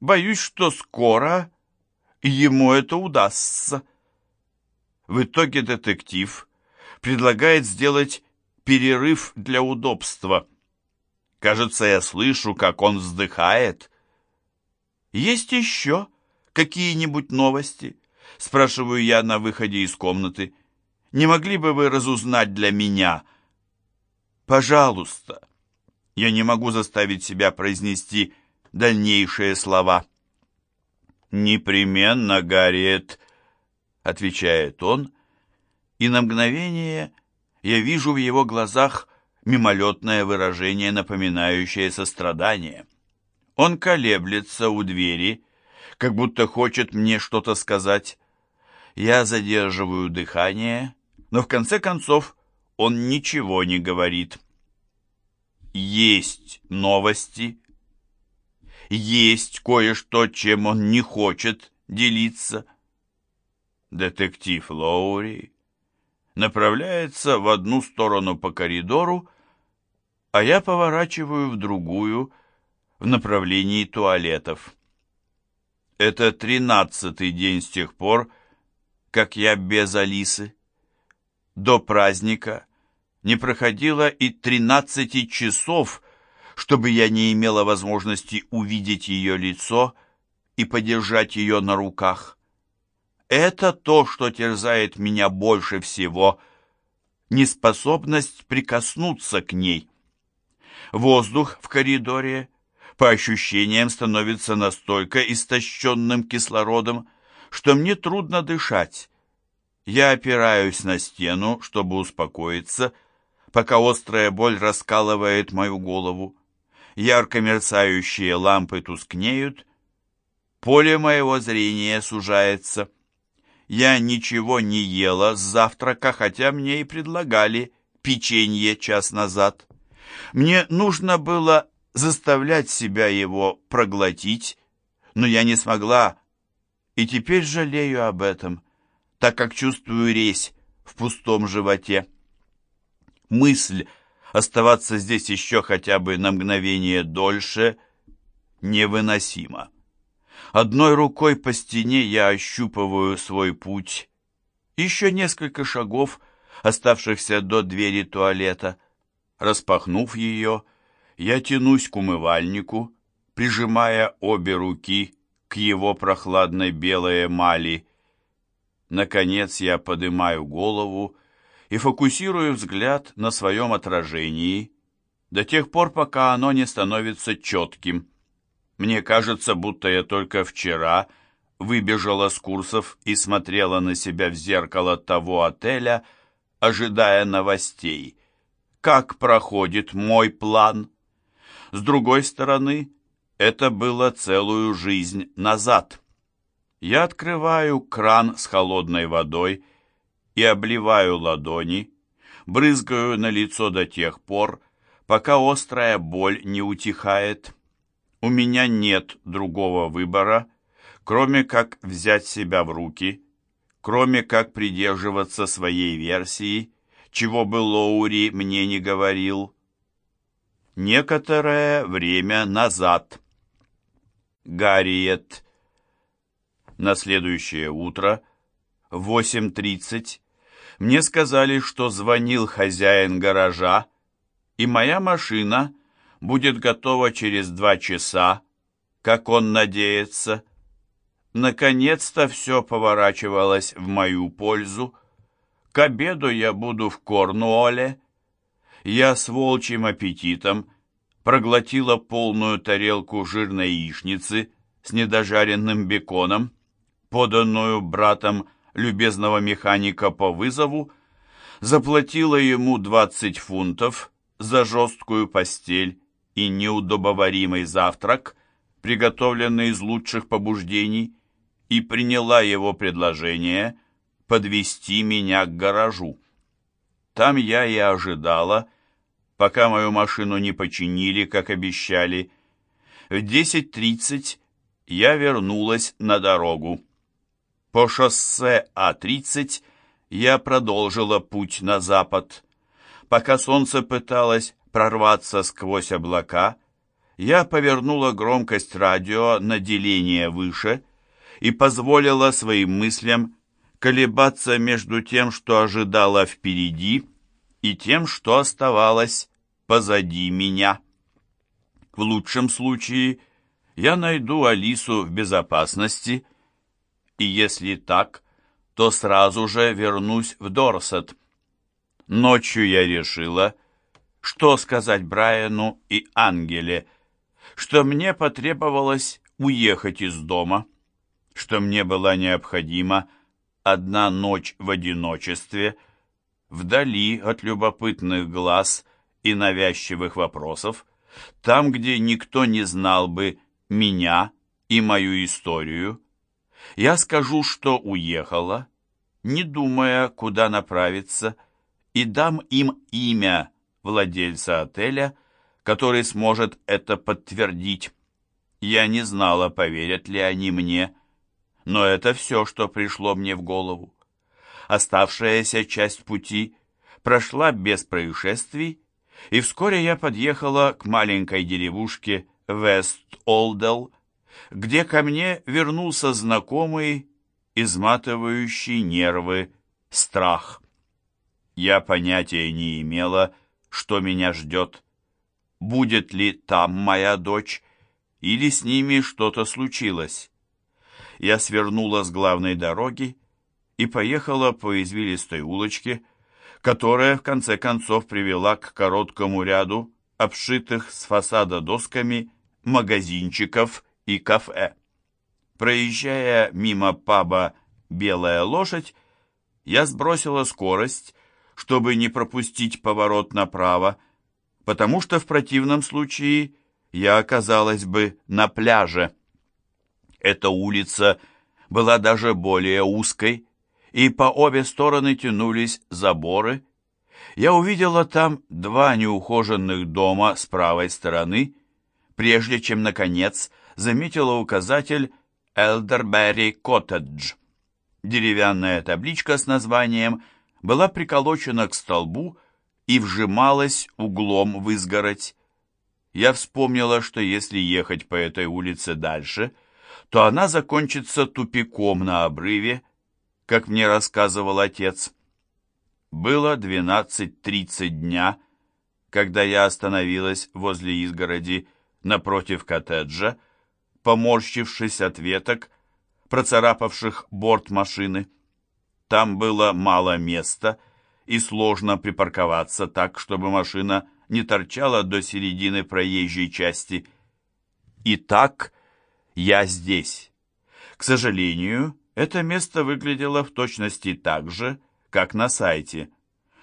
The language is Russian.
Боюсь, что скоро ему это удастся. В итоге детектив предлагает сделать перерыв для удобства. Кажется, я слышу, как он вздыхает. «Есть еще какие-нибудь новости?» Спрашиваю я на выходе из комнаты. «Не могли бы вы разузнать для меня?» «Пожалуйста». Я не могу заставить себя произнести дальнейшие слова. «Непременно, Гарриет», — отвечает он, и на мгновение я вижу в его глазах мимолетное выражение, напоминающее сострадание. Он колеблется у двери, как будто хочет мне что-то сказать. Я задерживаю дыхание, но в конце концов он ничего не говорит. Есть новости, есть кое-что, чем он не хочет делиться. Детектив Лоури направляется в одну сторону по коридору, а я поворачиваю в другую, в направлении туалетов. Это тринадцатый день с тех пор, как я без Алисы. До праздника не проходило и тринадцати часов, чтобы я не имела возможности увидеть ее лицо и подержать ее на руках. Это то, что терзает меня больше всего, неспособность прикоснуться к ней. Воздух в коридоре, по ощущениям, становится настолько истощенным кислородом, что мне трудно дышать. Я опираюсь на стену, чтобы успокоиться, пока острая боль раскалывает мою голову. Ярко мерцающие лампы тускнеют, поле моего зрения сужается — я ничего не ела с завтрака, хотя мне и предлагали печенье час назад. Мне нужно было заставлять себя его проглотить, но я не смогла, и теперь жалею об этом, так как чувствую резь в пустом животе. Мысль оставаться здесь еще хотя бы на мгновение дольше невыносима. Одной рукой по стене я ощупываю свой путь. Еще несколько шагов, оставшихся до двери туалета. Распахнув ее, я тянусь к умывальнику, прижимая обе руки к его прохладной белой эмали. Наконец я поднимаю голову и фокусирую взгляд на своем отражении до тех пор, пока оно не становится четким. Мне кажется, будто я только вчера выбежала с курсов и смотрела на себя в зеркало того отеля, ожидая новостей. Как проходит мой план? С другой стороны, это было целую жизнь назад. Я открываю кран с холодной водой обливаю ладони, брызгаю на лицо до тех пор, пока острая боль не утихает. У меня нет другого выбора, кроме как взять себя в руки, кроме как придерживаться своей версии, чего бы Лоури мне не говорил. Некоторое время назад. Гарриет. На следующее утро, 8.30, мне сказали, что звонил хозяин гаража, и моя машина будет готова через два часа, как он надеется. Наконец-то все поворачивалось в мою пользу. К обеду я буду в Корнуолле. Я с волчьим аппетитом проглотила полную тарелку жирной яичницы с недожаренным беконом, поданную братом любезного механика по вызову, заплатила ему 20 фунтов за жесткую постель и неудобоваримый завтрак, приготовленный из лучших побуждений, и приняла его предложение подвести меня к гаражу. Там я и ожидала, пока мою машину не починили, как обещали. В 10.30 я вернулась на дорогу. По шоссе А-30 я продолжила путь на запад. Пока солнце пыталось прорваться сквозь облака, я повернула громкость радио на деление выше и позволила своим мыслям колебаться между тем, что ожидала впереди, и тем, что оставалось позади меня. В лучшем случае я найду Алису в безопасности, и если так, то сразу же вернусь в Дорсет. Ночью я решила, что сказать Брайану и Ангеле, что мне потребовалось уехать из дома, что мне была необходима одна ночь в одиночестве, вдали от любопытных глаз и навязчивых вопросов, там, где никто не знал бы меня и мою историю. Я скажу, что уехала, не думая, куда направиться, и дам им имя владельца отеля, который сможет это подтвердить. Я не знала, поверят ли они мне, но это все, что пришло мне в голову. Оставшаяся часть пути прошла без происшествий, и вскоре я подъехала к маленькой деревушке Вест-Олдел, где ко мне вернулся знакомый, изматывающий нервы, страх. Я понятия не имела, что меня ждет. Будет ли там моя дочь, или с ними что-то случилось? Я свернула с главной дороги и поехала по извилистой улочке, которая в конце концов привела к короткому ряду обшитых с фасада досками магазинчиков и кафе. Проезжая мимо паба «Белая лошадь», я сбросила скорость, чтобы не пропустить поворот направо, потому что в противном случае я оказалась бы на пляже. Эта улица была даже более узкой, и по обе стороны тянулись заборы. Я увидела там два неухоженных дома с правой стороны, прежде чем, наконец, заметила указатель «Элдерберри Коттедж». Деревянная табличка с названием была приколочена к столбу и вжималась углом в изгородь. Я вспомнила, что если ехать по этой улице дальше, то она закончится тупиком на обрыве, как мне рассказывал отец. Было 12.30 дня, когда я остановилась возле изгороди напротив коттеджа, поморщившись от веток, процарапавших борт машины. Там было мало места, и сложно припарковаться так, чтобы машина не торчала до середины проезжей части. Итак, я здесь. К сожалению, это место выглядело в точности так же, как на сайте.